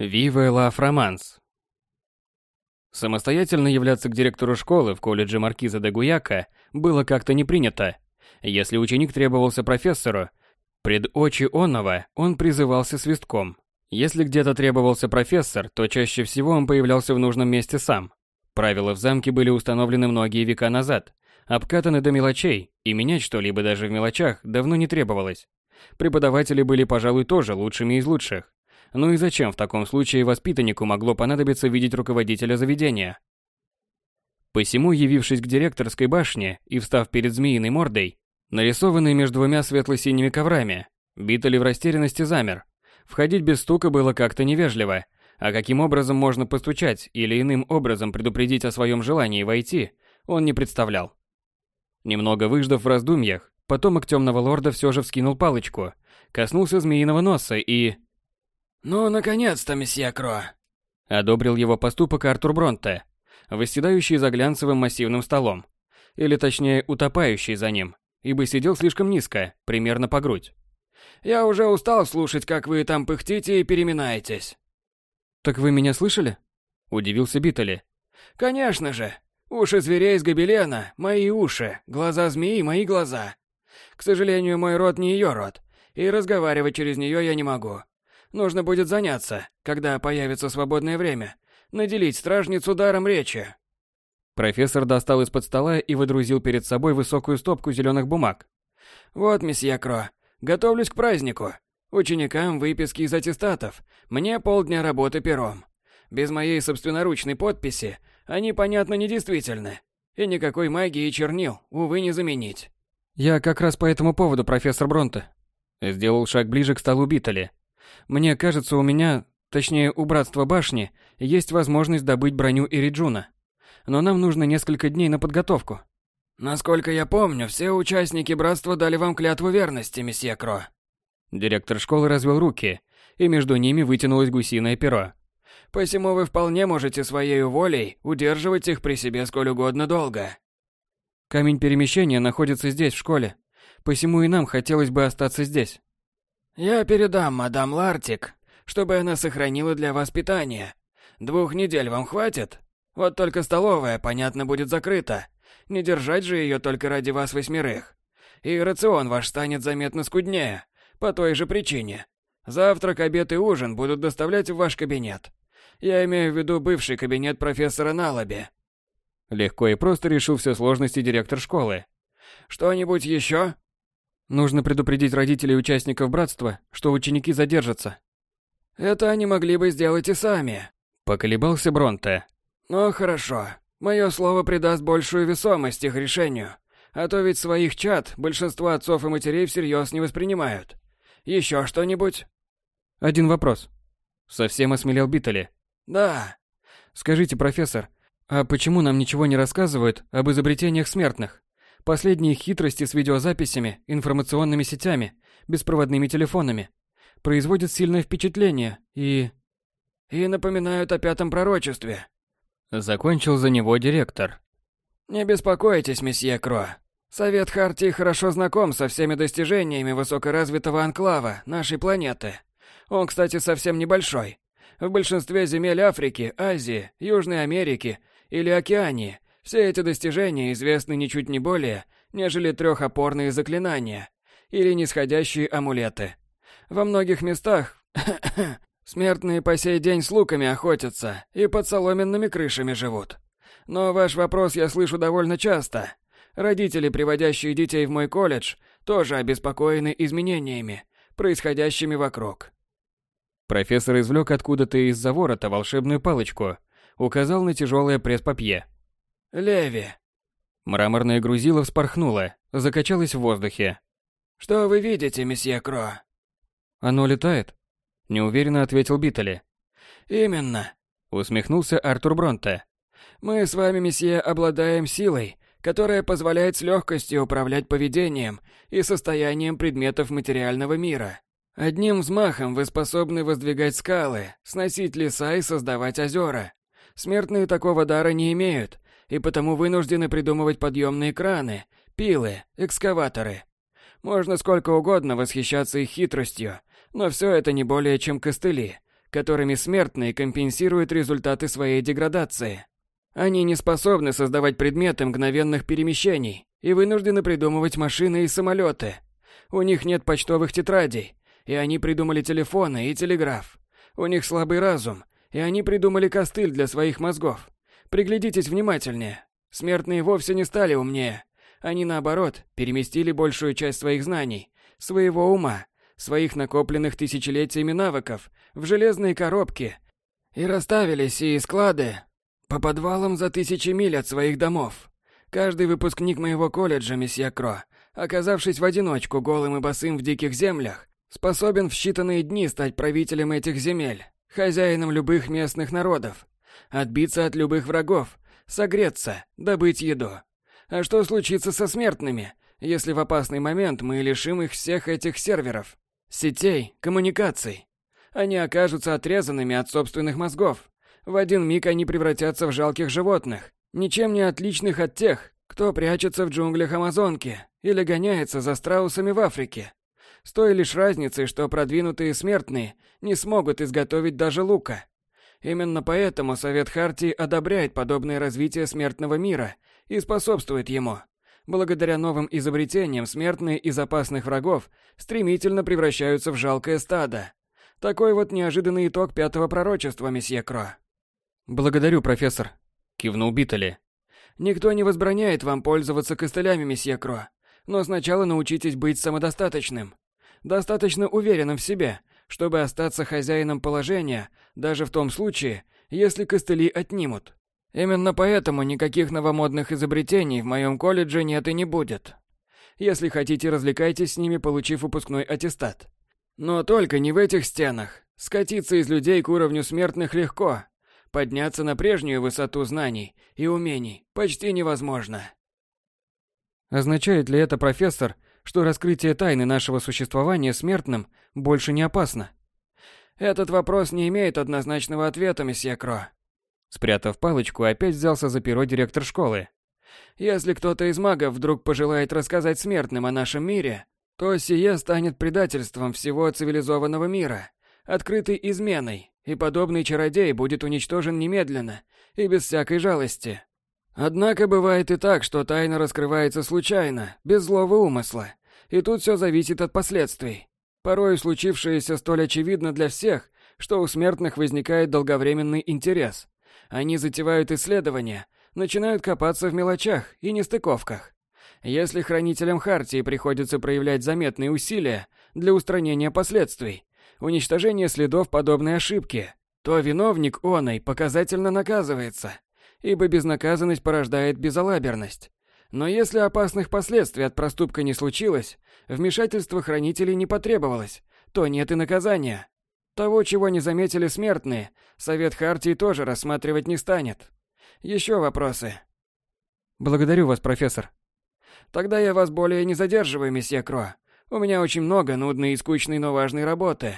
Vive la France. Самостоятельно являться к директору школы в колледже Маркиза де Гуяка было как-то не принято. Если ученик требовался профессору, пред очи онного он призывался свистком. Если где-то требовался профессор, то чаще всего он появлялся в нужном месте сам. Правила в замке были установлены многие века назад, обкатаны до мелочей, и менять что-либо даже в мелочах давно не требовалось. Преподаватели были, пожалуй, тоже лучшими из лучших. Ну и зачем в таком случае воспитаннику могло понадобиться видеть руководителя заведения? Посему, явившись к директорской башне и встав перед змеиной мордой, нарисованной между двумя светло-синими коврами, Биттель в растерянности замер. Входить без стука было как-то невежливо, а каким образом можно постучать или иным образом предупредить о своем желании войти, он не представлял. Немного выждав в раздумьях, потомок темного лорда все же вскинул палочку, коснулся змеиного носа и... «Ну, наконец-то, месье Кро!» Одобрил его поступок Артур Бронте, восседающий за глянцевым массивным столом. Или точнее, утопающий за ним, ибо сидел слишком низко, примерно по грудь. «Я уже устал слушать, как вы там пыхтите и переминаетесь». «Так вы меня слышали?» Удивился Биттели. «Конечно же. Уши зверей из гобелена – мои уши, глаза змеи – мои глаза. К сожалению, мой рот не ее рот, и разговаривать через нее я не могу. Нужно будет заняться, когда появится свободное время, наделить стражницу даром речи. Профессор достал из-под стола и выдрузил перед собой высокую стопку зеленых бумаг. Вот, месье Кро, готовлюсь к празднику. Ученикам выписки из аттестатов, мне полдня работы пером. Без моей собственноручной подписи они, понятно, недействительны. И никакой магии и чернил, увы, не заменить. Я как раз по этому поводу, профессор Бронте. Сделал шаг ближе к столу Биттели. Мне кажется, у меня, точнее у Братства Башни, есть возможность добыть броню Ириджуна. Но нам нужно несколько дней на подготовку. Насколько я помню, все участники Братства дали вам клятву верности, месье Кро. Директор школы развел руки, и между ними вытянулось гусиное перо. Посему вы вполне можете своей волей удерживать их при себе сколь угодно долго. Камень перемещения находится здесь, в школе. Посему и нам хотелось бы остаться здесь. Я передам мадам Лартик, чтобы она сохранила для вас питание. Двух недель вам хватит? Вот только столовая, понятно, будет закрыта. Не держать же ее только ради вас восьмерых. И рацион ваш станет заметно скуднее, по той же причине. Завтрак, обед и ужин будут доставлять в ваш кабинет. Я имею в виду бывший кабинет профессора Налаби. Легко и просто решил все сложности директор школы. Что-нибудь еще? Нужно предупредить родителей участников братства, что ученики задержатся. Это они могли бы сделать и сами. Поколебался Бронте. Ну хорошо. Мое слово придаст большую весомость их решению. А то ведь своих чад большинство отцов и матерей всерьез не воспринимают. Еще что-нибудь? Один вопрос. Совсем осмелел Биттели. Да. Скажите, профессор, а почему нам ничего не рассказывают об изобретениях смертных? Последние хитрости с видеозаписями, информационными сетями, беспроводными телефонами производят сильное впечатление и... И напоминают о пятом пророчестве. Закончил за него директор. Не беспокойтесь, месье Кро. Совет Хартии хорошо знаком со всеми достижениями высокоразвитого анклава нашей планеты. Он, кстати, совсем небольшой. В большинстве земель Африки, Азии, Южной Америки или Океании все эти достижения известны ничуть не более, нежели трехопорные заклинания или нисходящие амулеты. Во многих местах смертные по сей день с луками охотятся и под соломенными крышами живут. Но ваш вопрос я слышу довольно часто. Родители, приводящие детей в мой колледж, тоже обеспокоены изменениями, происходящими вокруг. Профессор извлек откуда-то из-за ворота волшебную палочку, указал на тяжелое пресс-папье. Леви. Мраморное грузило вспорхнуло, закачалось в воздухе. Что вы видите, месье Кро? Оно летает? Неуверенно ответил Биттели. Именно. Усмехнулся Артур Бронте. Мы с вами, месье, обладаем силой, которая позволяет с легкостью управлять поведением и состоянием предметов материального мира. Одним взмахом вы способны воздвигать скалы, сносить леса и создавать озера. Смертные такого дара не имеют, и потому вынуждены придумывать подъемные краны, пилы, экскаваторы. Можно сколько угодно восхищаться их хитростью, но все это не более чем костыли, которыми смертные компенсируют результаты своей деградации. Они не способны создавать предметы мгновенных перемещений и вынуждены придумывать машины и самолеты. У них нет почтовых тетрадей, и они придумали телефоны и телеграф. У них слабый разум, и они придумали костыль для своих мозгов. Приглядитесь внимательнее. Смертные вовсе не стали умнее. Они, наоборот, переместили большую часть своих знаний, своего ума, своих накопленных тысячелетиями навыков в железные коробки и расставили сии склады по подвалам за тысячи миль от своих домов. Каждый выпускник моего колледжа, месье Кро, оказавшись в одиночку голым и босым в диких землях, способен в считанные дни стать правителем этих земель, хозяином любых местных народов, отбиться от любых врагов, согреться, добыть еду. А что случится со смертными, если в опасный момент мы лишим их всех этих серверов, сетей, коммуникаций? Они окажутся отрезанными от собственных мозгов. В один миг они превратятся в жалких животных, ничем не отличных от тех, кто прячется в джунглях Амазонки или гоняется за страусами в Африке. С той лишь разницей, что продвинутые смертные не смогут изготовить даже лука. Именно поэтому Совет Хартии одобряет подобное развитие смертного мира и способствует ему. Благодаря новым изобретениям смертные из опасных врагов стремительно превращаются в жалкое стадо. Такой вот неожиданный итог пятого пророчества, месье Кро. «Благодарю, профессор», — кивнул Биттели. «Никто не возбраняет вам пользоваться костылями, месье Кро, но сначала научитесь быть самодостаточным. Достаточно уверенным в себе, чтобы остаться хозяином положения, даже в том случае, если костыли отнимут. Именно поэтому никаких новомодных изобретений в моем колледже нет и не будет. Если хотите, развлекайтесь с ними, получив выпускной аттестат. Но только не в этих стенах. Скатиться из людей к уровню смертных легко. Подняться на прежнюю высоту знаний и умений почти невозможно. Означает ли это, профессор, что раскрытие тайны нашего существования смертным больше не опасно? Этот вопрос не имеет однозначного ответа, месье Кро. Спрятав палочку, опять взялся за перо директор школы. Если кто-то из магов вдруг пожелает рассказать смертным о нашем мире, то сие станет предательством всего цивилизованного мира, открытой изменой, и подобный чародей будет уничтожен немедленно и без всякой жалости. Однако бывает и так, что тайна раскрывается случайно, без злого умысла, и тут все зависит от последствий. Порой случившееся столь очевидно для всех, что у смертных возникает долговременный интерес. Они затевают исследования, начинают копаться в мелочах и нестыковках. Если хранителям Хартии приходится проявлять заметные усилия для устранения последствий, уничтожения следов подобной ошибки, то виновник оной показательно наказывается ибо безнаказанность порождает безалаберность. Но если опасных последствий от проступка не случилось, вмешательство хранителей не потребовалось, то нет и наказания. Того, чего не заметили смертные, Совет Хартии тоже рассматривать не станет. Еще вопросы? Благодарю вас, профессор. Тогда я вас более не задерживаю, месье Кро. У меня очень много нудной и скучной, но важной работы.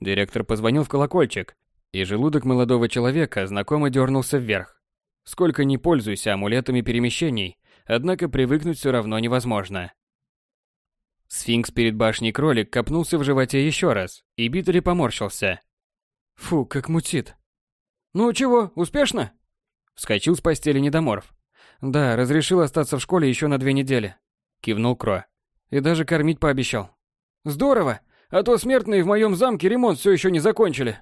Директор позвонил в колокольчик, и желудок молодого человека знакомо дернулся вверх. Сколько ни пользуйся амулетами перемещений, однако привыкнуть все равно невозможно. Сфинкс перед башней кролик копнулся в животе еще раз, и Биттери поморщился. Фу, как мутит. Ну чего, успешно? Вскочил с постели недоморф. Да, разрешил остаться в школе еще на две недели. Кивнул Кро. И даже кормить пообещал. Здорово, а то смертные в моем замке ремонт все еще не закончили.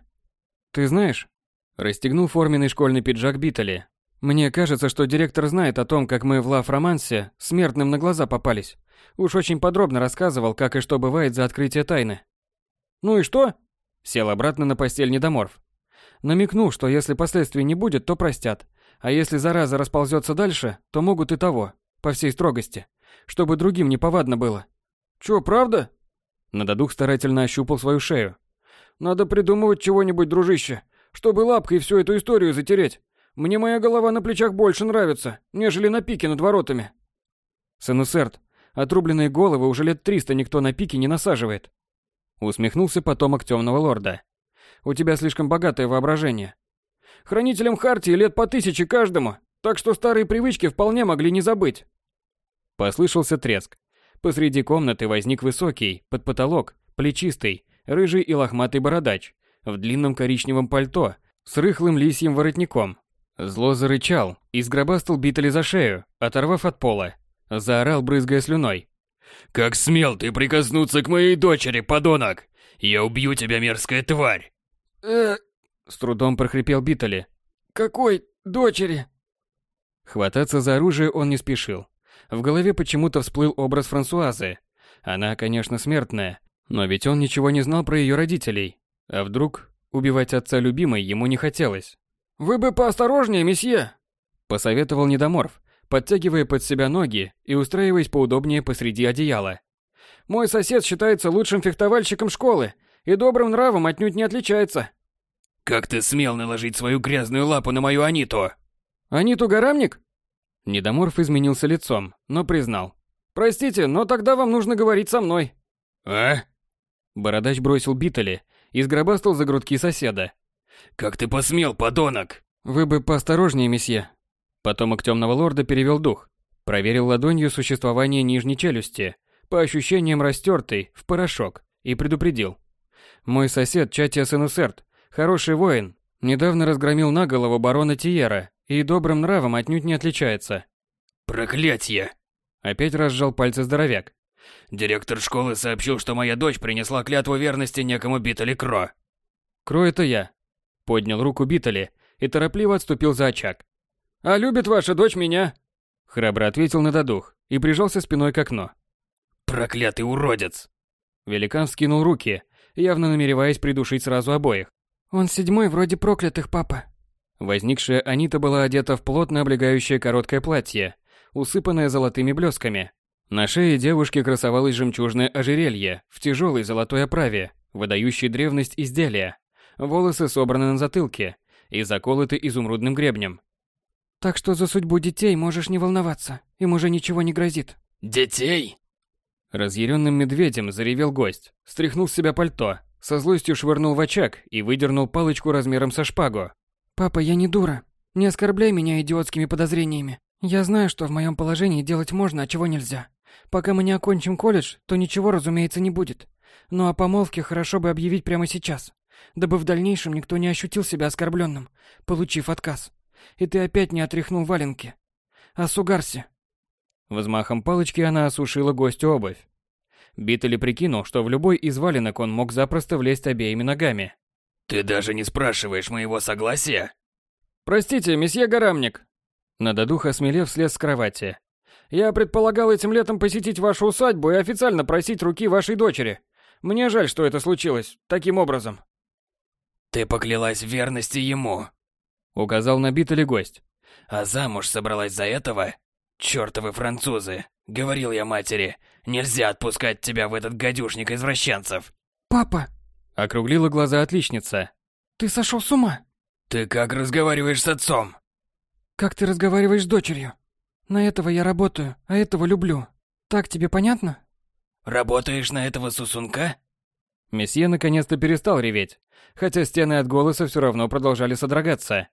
Ты знаешь? Расстегнул форменный школьный пиджак Биттели, мне кажется, что директор знает о том, как мы в Лав-романсе смертным на глаза попались. Уж очень подробно рассказывал, как и что бывает за открытие тайны. Ну и что? Сел обратно на постель недоморф. Намекнул, что если последствий не будет, то простят. А если зараза расползется дальше, то могут и того, по всей строгости. Чтобы другим не повадно было. Чё, правда? Нададух старательно ощупал свою шею. Надо придумывать чего-нибудь, дружище, чтобы лапкой всю эту историю затереть. Мне моя голова на плечах больше нравится, нежели на пике над воротами. Сенусерт, отрубленные головы уже лет триста никто на пике не насаживает. Усмехнулся потомок темного лорда. У тебя слишком богатое воображение. Хранителям Хартии лет по тысяче каждому, так что старые привычки вполне могли не забыть. Послышался треск. Посреди комнаты возник высокий, под потолок, плечистый, рыжий и лохматый бородач, в длинном коричневом пальто с рыхлым лисьим воротником. Зло зарычал и сгробастал Битали за шею, оторвав от пола. Заорал, брызгая слюной. «Как смел ты прикоснуться к моей дочери, подонок! Я убью тебя, мерзкая тварь!» «Э...» С трудом прохрипел Битали. «Какой дочери?» Хвататься за оружие он не спешил. В голове почему-то всплыл образ Франсуазы. Она, конечно, смертная, но ведь он ничего не знал про ее родителей. А вдруг убивать отца любимой ему не хотелось? «Вы бы поосторожнее, месье!» Посоветовал Недоморф, подтягивая под себя ноги и устраиваясь поудобнее посреди одеяла. «Мой сосед считается лучшим фехтовальщиком школы и добрым нравом отнюдь не отличается». «Как ты смел наложить свою грязную лапу на мою Аниту?» «Аниту Горамник?» Недоморф изменился лицом, но признал. «Простите, но тогда вам нужно говорить со мной». «А?» Бородач бросил Битали и сгробастал за грудки соседа. «Как ты посмел, подонок?» «Вы бы поосторожнее, месье». Потомок темного лорда перевел дух, проверил ладонью существование нижней челюсти, по ощущениям растертой, в порошок, и предупредил. «Мой сосед Чатия Сенусерт, хороший воин, недавно разгромил наголову барона Тиера и добрым нравом отнюдь не отличается». «Проклятье!» Опять разжал пальцы здоровяк. Директор школы сообщил, что моя дочь принесла клятву верности некому Битали Кро. Кро это я. Поднял руку Битали и торопливо отступил за очаг. А любит ваша дочь меня? Храбро ответил на додух и прижался спиной к окну. Проклятый уродец! Великан вскинул руки, явно намереваясь придушить сразу обоих. Он седьмой вроде проклятых, папа. Возникшая Анита была одета в плотно облегающее короткое платье, усыпанное золотыми блесками. На шее девушки красовалось жемчужное ожерелье в тяжелой золотой оправе, выдающей древность изделия. Волосы собраны на затылке и заколоты изумрудным гребнем. Так что за судьбу детей можешь не волноваться, им уже ничего не грозит. Детей? Разъяренным медведем заревел гость, стряхнул с себя пальто, со злостью швырнул в очаг и выдернул палочку размером со шпагу. «Папа, я не дура. Не оскорбляй меня идиотскими подозрениями. Я знаю, что в моем положении делать можно, а чего нельзя. Пока мы не окончим колледж, то ничего, разумеется, не будет. Но о помолвке хорошо бы объявить прямо сейчас, дабы в дальнейшем никто не ощутил себя оскорбленным, получив отказ. И ты опять не отряхнул валенки. Осугарься. Взмахом палочки она осушила гостю обувь. Биттели прикинул, что в любой из валенок он мог запросто влезть обеими ногами. «Ты даже не спрашиваешь моего согласия?» «Простите, месье Горамник». Нададух осмелев слез с кровати. «Я предполагал этим летом посетить вашу усадьбу и официально просить руки вашей дочери. Мне жаль, что это случилось таким образом». «Ты поклялась в верности ему», — указал на Биттели гость. «А замуж собралась за этого? Чёртовы французы! Говорил я матери, нельзя отпускать тебя в этот гадюшник извращенцев!» «Папа!» — округлила глаза отличница. «Ты сошел с ума!» «Ты как разговариваешь с отцом?» «Как ты разговариваешь с дочерью? На этого я работаю, а этого люблю. Так тебе понятно?» «Работаешь на этого сусунка?» Месье наконец-то перестал реветь, хотя стены от голоса все равно продолжали содрогаться.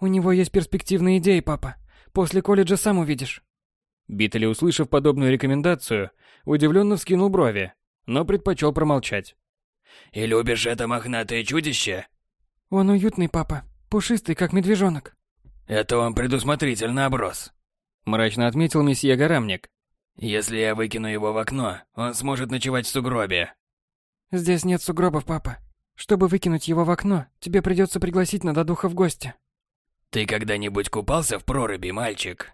«У него есть перспективные идеи, папа. После колледжа сам увидишь». Биттели, услышав подобную рекомендацию, удивленно вскинул брови, но предпочел промолчать. «И любишь это мохнатое чудище?» «Он уютный, папа. Пушистый, как медвежонок». «Это он предусмотрительно оброс», — мрачно отметил месье Горамник. «Если я выкину его в окно, он сможет ночевать в сугробе». «Здесь нет сугробов, папа. Чтобы выкинуть его в окно, тебе придется пригласить Нададуха в гости». «Ты когда-нибудь купался в проруби, мальчик?»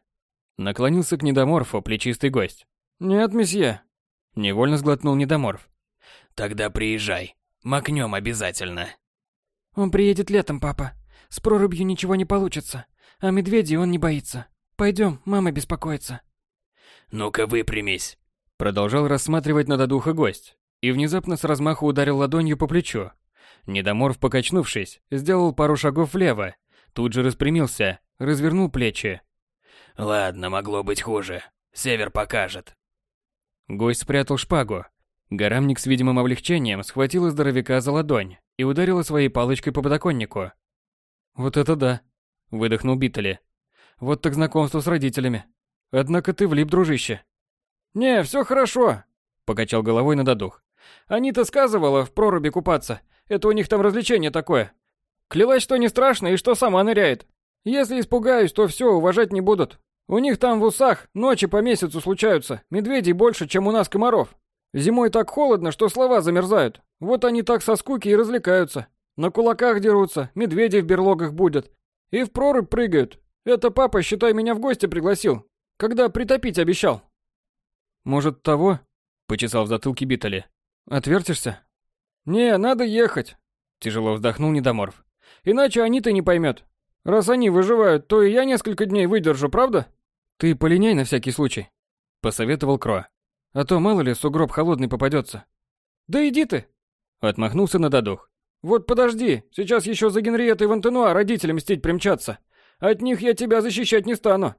Наклонился к недоморфу плечистый гость. «Нет, месье». Невольно сглотнул недоморф. «Тогда приезжай. Макнем обязательно». «Он приедет летом, папа. С прорубью ничего не получится. А медведей он не боится. Пойдем, мама беспокоится». «Ну-ка выпрямись». Продолжал рассматривать надодуха гость. И внезапно с размаху ударил ладонью по плечу. Недоморф, покачнувшись, сделал пару шагов влево. Тут же распрямился, развернул плечи. «Ладно, могло быть хуже. Север покажет». Гость спрятал шпагу. Горамник с видимым облегчением схватил здоровяка за ладонь и ударила своей палочкой по подоконнику. «Вот это да!» – выдохнул Биттели. «Вот так знакомство с родителями. Однако ты влип, дружище». «Не, все хорошо», – покачал головой на додух. Анита сказывала в проруби купаться. Это у них там развлечение такое. Клялась, что не страшно и что сама ныряет. Если испугаюсь, то все, уважать не будут. У них там в усах ночи по месяцу случаются, медведей больше, чем у нас комаров. Зимой так холодно, что слова замерзают. Вот они так со скуки и развлекаются. На кулаках дерутся, медведей в берлогах будет. И в прорубь прыгают. Это папа, считай, меня в гости пригласил. Когда притопить обещал. Может, того? Почесал в затылке Битали. Отвертишься? Не, надо ехать. Тяжело вздохнул Недоморф. Иначе они-то не поймет. Раз они выживают, то и я несколько дней выдержу, правда? Ты полиняй на всякий случай, посоветовал Кро. А то мало ли сугроб холодный попадется. Да иди ты, отмахнулся на додух. Вот подожди, сейчас еще за Генриеттой Вантенуа родителям мстить примчатся. От них я тебя защищать не стану.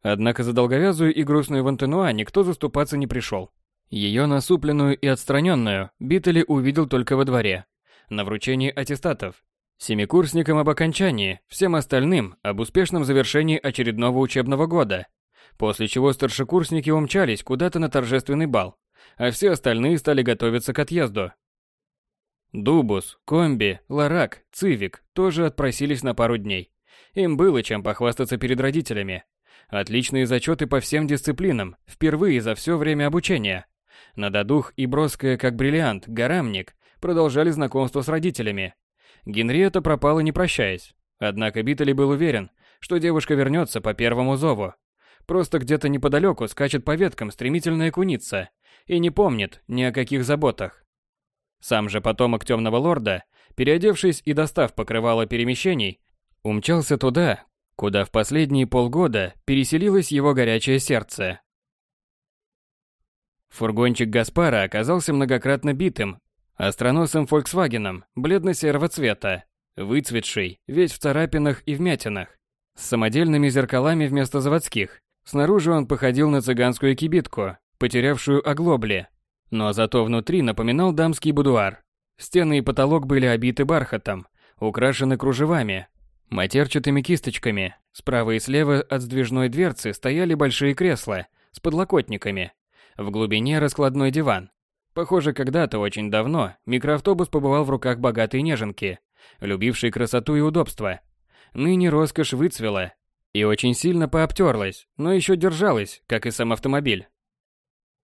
Однако за долговязую и грустную Вантенуа никто заступаться не пришел. Ее насупленную и отстраненную Биттели увидел только во дворе, на вручении аттестатов, семикурсникам об окончании, всем остальным об успешном завершении очередного учебного года, после чего старшекурсники умчались куда-то на торжественный бал, а все остальные стали готовиться к отъезду. Дубус, Комби, Ларак, Цивик тоже отпросились на пару дней. Им было чем похвастаться перед родителями. Отличные зачеты по всем дисциплинам, впервые за все время обучения. Нададух и броская как бриллиант, Гарамник продолжали знакомство с родителями. Генриетта пропала не прощаясь. Однако Биттели был уверен, что девушка вернется по первому зову. Просто где-то неподалеку скачет по веткам стремительная куница и не помнит ни о каких заботах. Сам же потомок темного лорда, переодевшись и достав покрывало перемещений, умчался туда, куда в последние полгода переселилось его горячее сердце. Фургончик Гаспара оказался многократно битым, остроносым «Фольксвагеном» бледно-серого цвета, выцветший, весь в царапинах и вмятинах, с самодельными зеркалами вместо заводских. Снаружи он походил на цыганскую кибитку, потерявшую оглобли, но зато внутри напоминал дамский будуар. Стены и потолок были обиты бархатом, украшены кружевами, матерчатыми кисточками. Справа и слева от сдвижной дверцы стояли большие кресла с подлокотниками. В глубине раскладной диван. Похоже, когда-то очень давно микроавтобус побывал в руках богатой неженки, любившей красоту и удобство. Ныне роскошь выцвела и очень сильно пообтерлась, но еще держалась, как и сам автомобиль.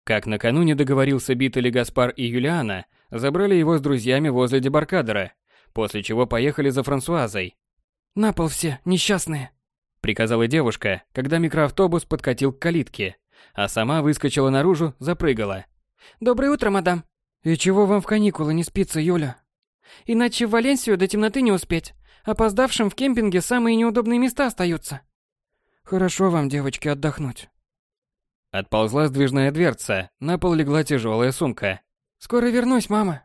Как накануне договорился Биттель Гаспар и Юлиана, забрали его с друзьями возле дебаркадера, после чего поехали за Франсуазой. «На пол все, несчастные!» – приказала девушка, когда микроавтобус подкатил к калитке, а сама выскочила наружу, запрыгала. «Доброе утро, мадам!» «И чего вам в каникулы не спится, Юля?» «Иначе в Валенсию до темноты не успеть. Опоздавшим в кемпинге самые неудобные места остаются». «Хорошо вам, девочки, отдохнуть». Отползла сдвижная дверца, на пол легла тяжелая сумка. «Скоро вернусь, мама!»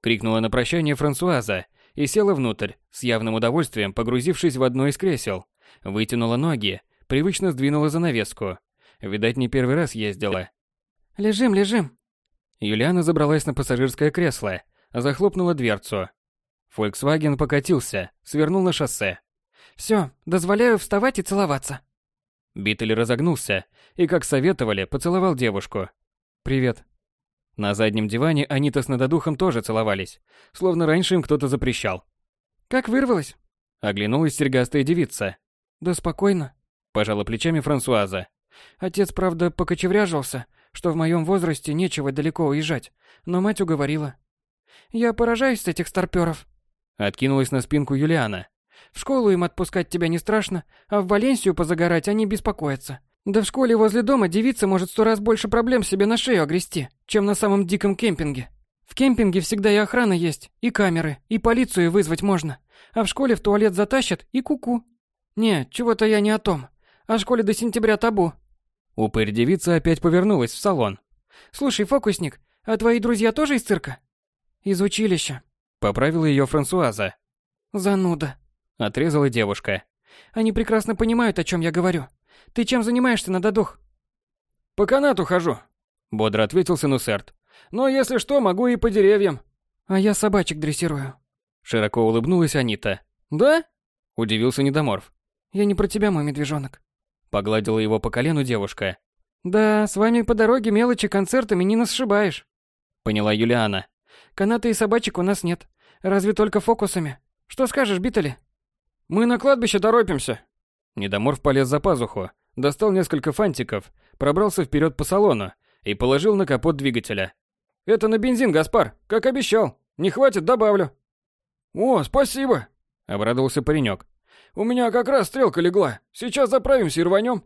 Крикнула на прощание Франсуаза и села внутрь, с явным удовольствием погрузившись в одно из кресел. Вытянула ноги, привычно сдвинула занавеску. Видать, не первый раз ездила. «Лежим, лежим!» Юлиана забралась на пассажирское кресло, захлопнула дверцу. Фольксваген покатился, свернул на шоссе. «Все, дозволяю вставать и целоваться!» Биттель разогнулся и, как советовали, поцеловал девушку. «Привет». На заднем диване Анита с надодухом тоже целовались, словно раньше им кто-то запрещал. «Как вырвалась?» Оглянулась серьгастая девица. «Да спокойно», – пожала плечами Франсуаза. «Отец, правда, покочевряжился, что в моем возрасте нечего далеко уезжать, но мать уговорила. Я поражаюсь с этих старпёров». Откинулась на спинку Юлиана. В школу им отпускать тебя не страшно, а в Валенсию позагорать они беспокоятся. Да в школе возле дома девица может сто раз больше проблем себе на шею огрести, чем на самом диком кемпинге. В кемпинге всегда и охрана есть, и камеры, и полицию вызвать можно. А в школе в туалет затащат и куку. -ку. Не, чего-то я не о том. О школе до сентября табу. Упырь девица опять повернулась в салон. Слушай, фокусник, а твои друзья тоже из цирка? Из училища. Поправила ее Франсуаза. Зануда. Отрезала девушка. Они прекрасно понимают, о чем я говорю. Ты чем занимаешься на додух? По канату хожу. Бодро ответил Сенусерт. Но если что, могу и по деревьям. А я собачек дрессирую. Широко улыбнулась Анита. Да? Удивился Недоморф. Я не про тебя, мой медвежонок. Погладила его по колену девушка. Да, с вами по дороге мелочи концертами не насшибаешь. Поняла Юлиана. Каната и собачек у нас нет. Разве только фокусами. Что скажешь, Битали? Мы на кладбище торопимся. Недоморф полез за пазуху, достал несколько фантиков, пробрался вперед по салону и положил на капот двигателя. «Это на бензин, Гаспар, как обещал. Не хватит, добавлю». «О, спасибо!» – обрадовался паренек. «У меня как раз стрелка легла. Сейчас заправимся и рванем».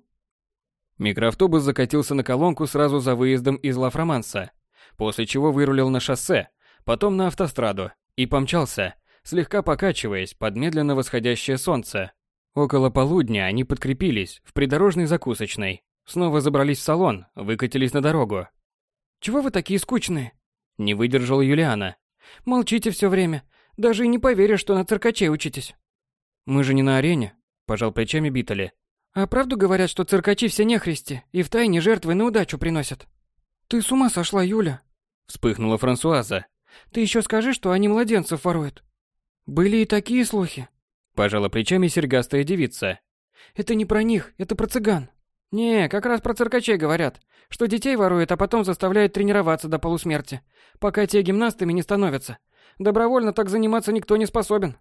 Микроавтобус закатился на колонку сразу за выездом из Ла-Фроманса, после чего вырулил на шоссе, потом на автостраду и помчался, слегка покачиваясь под медленно восходящее солнце. Около полудня они подкрепились в придорожной закусочной, снова забрались в салон, выкатились на дорогу. «Чего вы такие скучные?» Не выдержала Юлиана. «Молчите все время. Даже и не поверишь, что на циркачей учитесь». «Мы же не на арене», – пожал плечами Битали. «А правду говорят, что циркачи все нехристи и втайне жертвы на удачу приносят?» «Ты с ума сошла, Юля?» – вспыхнула Франсуаза. «Ты еще скажи, что они младенцев воруют». «Были и такие слухи», – пожала плечами серьгастая девица. «Это не про них, это про цыган». «Не, как раз про циркачей говорят, что детей воруют, а потом заставляют тренироваться до полусмерти, пока те гимнастами не становятся. Добровольно так заниматься никто не способен».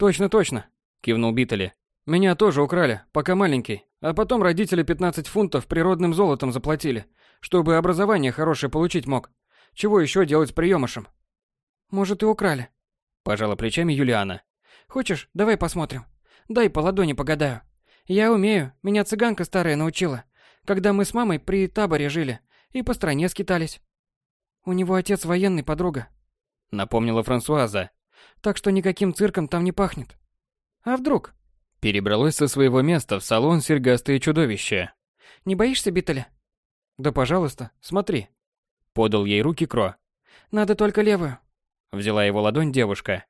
«Точно, точно», – кивнул Битали. «Меня тоже украли, пока маленький, а потом родители 15 фунтов природным золотом заплатили, чтобы образование хорошее получить мог. Чего еще делать с приемышем?» «Может, и украли», – пожала плечами Юлиана. «Хочешь, давай посмотрим. Дай по ладони погадаю. Я умею, меня цыганка старая научила, когда мы с мамой при таборе жили и по стране скитались. У него отец военный, подруга. Напомнила Франсуаза. Так что никаким цирком там не пахнет. А вдруг? Перебралось со своего места в салон серьгастое чудовище. Не боишься, Битали? Да, пожалуйста, смотри. Подал ей руки Кро. Надо только левую. Взяла его ладонь девушка.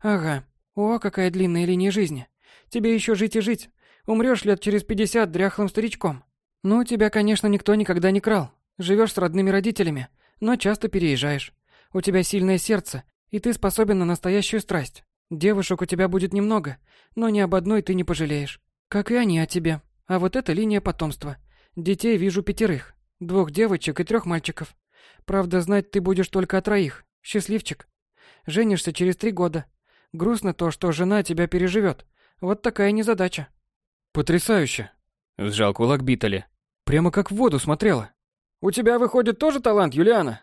Ага. О, какая длинная линия жизни. Тебе еще жить и жить. Умрешь лет через пятьдесят дряхлым старичком. Ну, тебя, конечно, никто никогда не крал. Живешь с родными родителями, но часто переезжаешь. У тебя сильное сердце, и ты способен на настоящую страсть. Девушек у тебя будет немного, но ни об одной ты не пожалеешь. Как и они о тебе. А вот это линия потомства. Детей вижу пятерых. Двух девочек и трех мальчиков. Правда, знать ты будешь только о троих. Счастливчик. Женишься через три года. Грустно то, что жена тебя переживет. Вот такая незадача. Потрясающе. Сжал кулак Битали. Прямо как в воду смотрела. У тебя, выходит, тоже талант, Юлиана?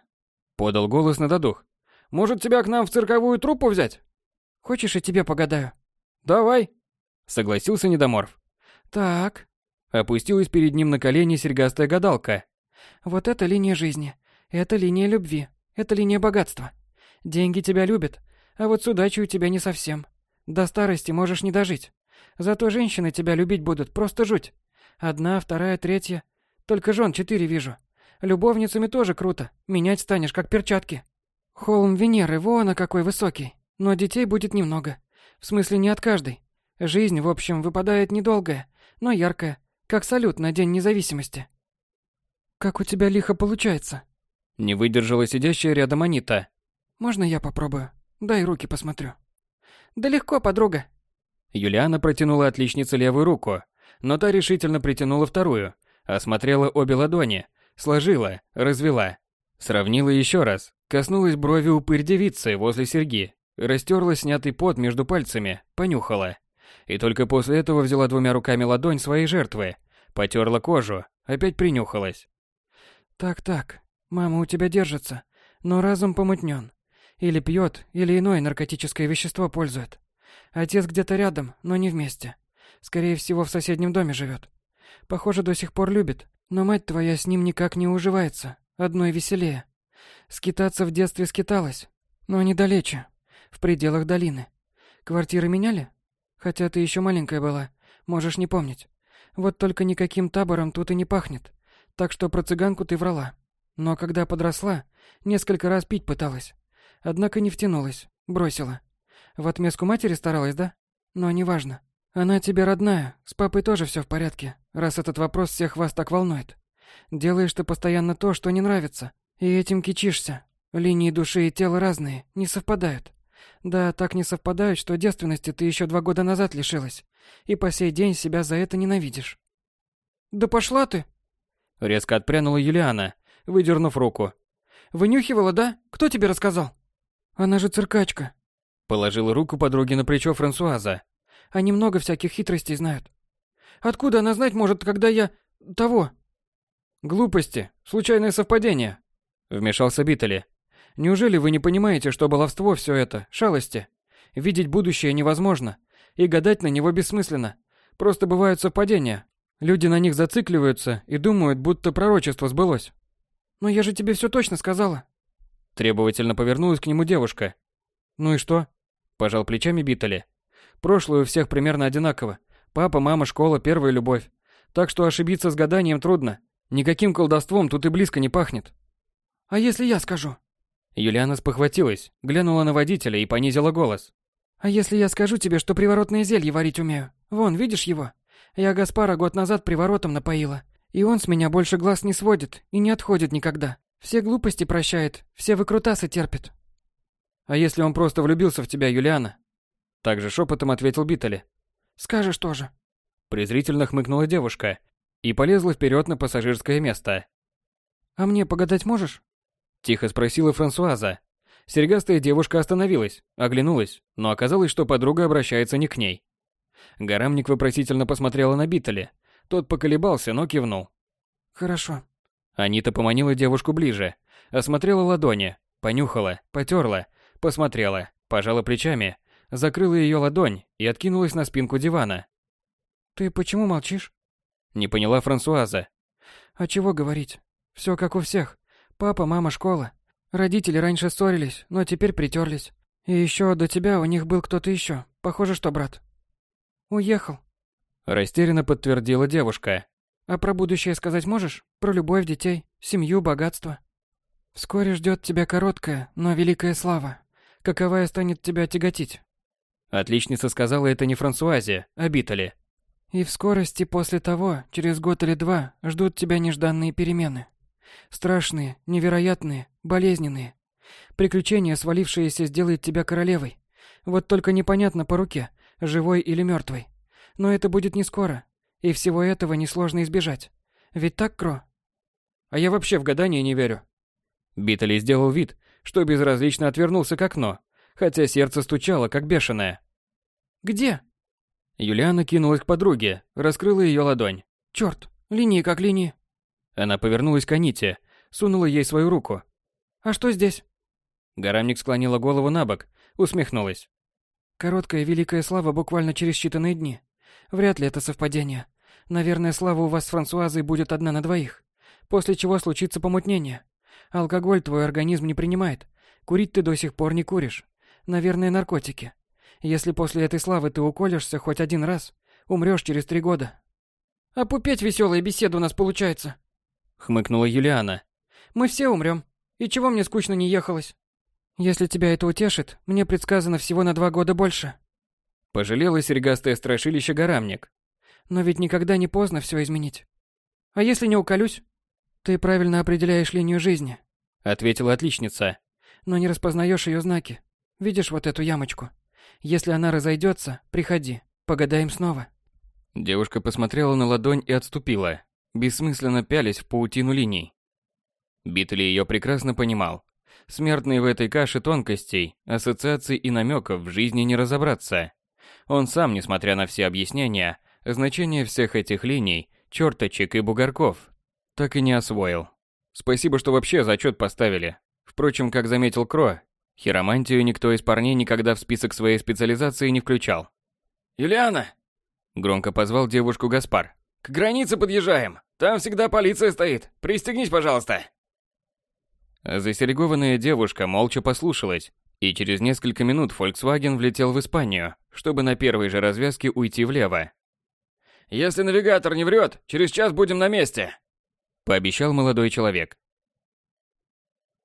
Подал голос на додух. Может, тебя к нам в цирковую труппу взять? Хочешь, и тебе погадаю? Давай. Согласился Недоморф. Так. Опустилась перед ним на колени серьгастая гадалка. Вот это линия жизни. Это линия любви. Это линия богатства. Деньги тебя любят, а вот с удачей у тебя не совсем. До старости можешь не дожить. Зато женщины тебя любить будут, просто жуть. Одна, вторая, третья. Только жен четыре вижу. Любовницами тоже круто. Менять станешь, как перчатки. Холм Венеры, вон она какой высокий. Но детей будет немного. В смысле, не от каждой. Жизнь, в общем, выпадает недолгая, но яркая, как салют на День независимости. Как у тебя лихо получается? Не выдержала сидящая рядом Анита. Можно я попробую? Дай руки посмотрю. Да легко, подруга. Юлиана протянула отличнице левую руку, но та решительно притянула вторую, осмотрела обе ладони, сложила, развела. Сравнила еще раз, коснулась брови упырь девицы возле серьги, растерла снятый пот между пальцами, понюхала. И только после этого взяла двумя руками ладонь своей жертвы, потерла кожу, опять принюхалась. «Так-так, мама у тебя держится, но разум помутнен. Или пьет, или иное наркотическое вещество пользует. Отец где-то рядом, но не вместе. Скорее всего, в соседнем доме живет. Похоже, до сих пор любит, но мать твоя с ним никак не уживается, одной веселее. Скитаться в детстве скиталась, но недалече, в пределах долины. Квартиры меняли? Хотя ты еще маленькая была, можешь не помнить. Вот только никаким табором тут и не пахнет. Так что про цыганку ты врала. Но когда подросла, несколько раз пить пыталась. Однако не втянулась, бросила. В отместку матери старалась, да? Но неважно. Она тебе родная, с папой тоже все в порядке, раз этот вопрос всех вас так волнует. Делаешь ты постоянно то, что не нравится, и этим кичишься. Линии души и тела разные, не совпадают. Да, так не совпадают, что девственности ты еще два года назад лишилась, и по сей день себя за это ненавидишь. Да пошла ты! Резко отпрянула Юлиана, выдернув руку. Вынюхивала, да? Кто тебе рассказал? Она же циркачка. Положила руку подруге на плечо Франсуаза. Они много всяких хитростей знают. Откуда она знать может, когда я... того? Глупости, случайное совпадение. Вмешался Биттели. Неужели вы не понимаете, что баловство все это, шалости? Видеть будущее невозможно, и гадать на него бессмысленно. Просто бывают совпадения. Люди на них зацикливаются и думают, будто пророчество сбылось. Но я же тебе все точно сказала. Требовательно повернулась к нему девушка. Ну и что? Пожал плечами Биттели. Прошлое у всех примерно одинаково. Папа, мама, школа, первая любовь. Так что ошибиться с гаданием трудно. Никаким колдовством тут и близко не пахнет. А если я скажу? Юлиана спохватилась, глянула на водителя и понизила голос. А если я скажу тебе, что приворотное зелье варить умею? Вон, видишь его? Я Гаспара год назад приворотом напоила. И он с меня больше глаз не сводит и не отходит никогда. Все глупости прощает, все выкрутасы терпит. А если он просто влюбился в тебя, Юлиана? Также шепотом ответил Биттели. Скажешь тоже. Презрительно хмыкнула девушка и полезла вперед на пассажирское место. А мне погадать можешь? Тихо спросила Франсуаза. Серьгастая девушка остановилась, оглянулась, но оказалось, что подруга обращается не к ней. Гарамник вопросительно посмотрела на Биттеля. Тот поколебался, но кивнул. «Хорошо». Анита поманила девушку ближе, осмотрела ладони, понюхала, потерла, посмотрела, пожала плечами, закрыла ее ладонь и откинулась на спинку дивана. «Ты почему молчишь?» Не поняла Франсуаза. «А чего говорить? Все как у всех. Папа, мама, школа. Родители раньше ссорились, но теперь притерлись. И еще до тебя у них был кто-то еще. Похоже, что брат. Уехал. Растерянно подтвердила девушка. А про будущее сказать можешь? Про любовь, детей, семью, богатство. Вскоре ждет тебя короткая, но великая слава. Каковая станет тебя тяготить. Отличница сказала это не Франсуазе, а Битали. И в скорости после того, через год или два, ждут тебя нежданные перемены. Страшные, невероятные, болезненные. Приключение, свалившееся, сделает тебя королевой. Вот только непонятно по руке, живой или мертвой. Но это будет не скоро, и всего этого несложно избежать. Ведь так, Кро? А я вообще в гадание не верю. Битали сделал вид, что безразлично отвернулся к окну, хотя сердце стучало, как бешеное. «Где?» Юлиана кинулась к подруге, раскрыла ее ладонь. «Черт, линии как линии». Она повернулась к Аните, сунула ей свою руку. «А что здесь?» Гарамник склонила голову на бок, усмехнулась. «Короткая великая слава буквально через считанные дни. Вряд ли это совпадение. Наверное, слава у вас с Франсуазой будет одна на двоих. После чего случится помутнение. Алкоголь твой организм не принимает. Курить ты до сих пор не куришь. Наверное, наркотики. Если после этой славы ты уколешься хоть один раз, умрешь через три года. А пупеть веселая беседа у нас получается хмыкнула Юлиана. Мы все умрем. И чего мне скучно не ехалось? Если тебя это утешит, мне предсказано всего на два года больше. Пожалела серьгастое страшилище горамник. Но ведь никогда не поздно все изменить. А если не уколюсь? Ты правильно определяешь линию жизни, ответила отличница. Но не распознаешь ее знаки. Видишь вот эту ямочку? Если она разойдется, приходи, погадаем снова. Девушка посмотрела на ладонь и отступила бессмысленно пялись в паутину линий. Битли ее прекрасно понимал. Смертный в этой каше тонкостей, ассоциаций и намеков в жизни не разобраться. Он сам, несмотря на все объяснения, значение всех этих линий, черточек и бугорков, так и не освоил. Спасибо, что вообще зачет поставили. Впрочем, как заметил Кро, хиромантию никто из парней никогда в список своей специализации не включал. «Юлиана!» Громко позвал девушку Гаспар. К границе подъезжаем. Там всегда полиция стоит. Пристегнись, пожалуйста. Засерегованная девушка молча послушалась, и через несколько минут Volkswagen влетел в Испанию, чтобы на первой же развязке уйти влево. Если навигатор не врет, через час будем на месте, пообещал молодой человек.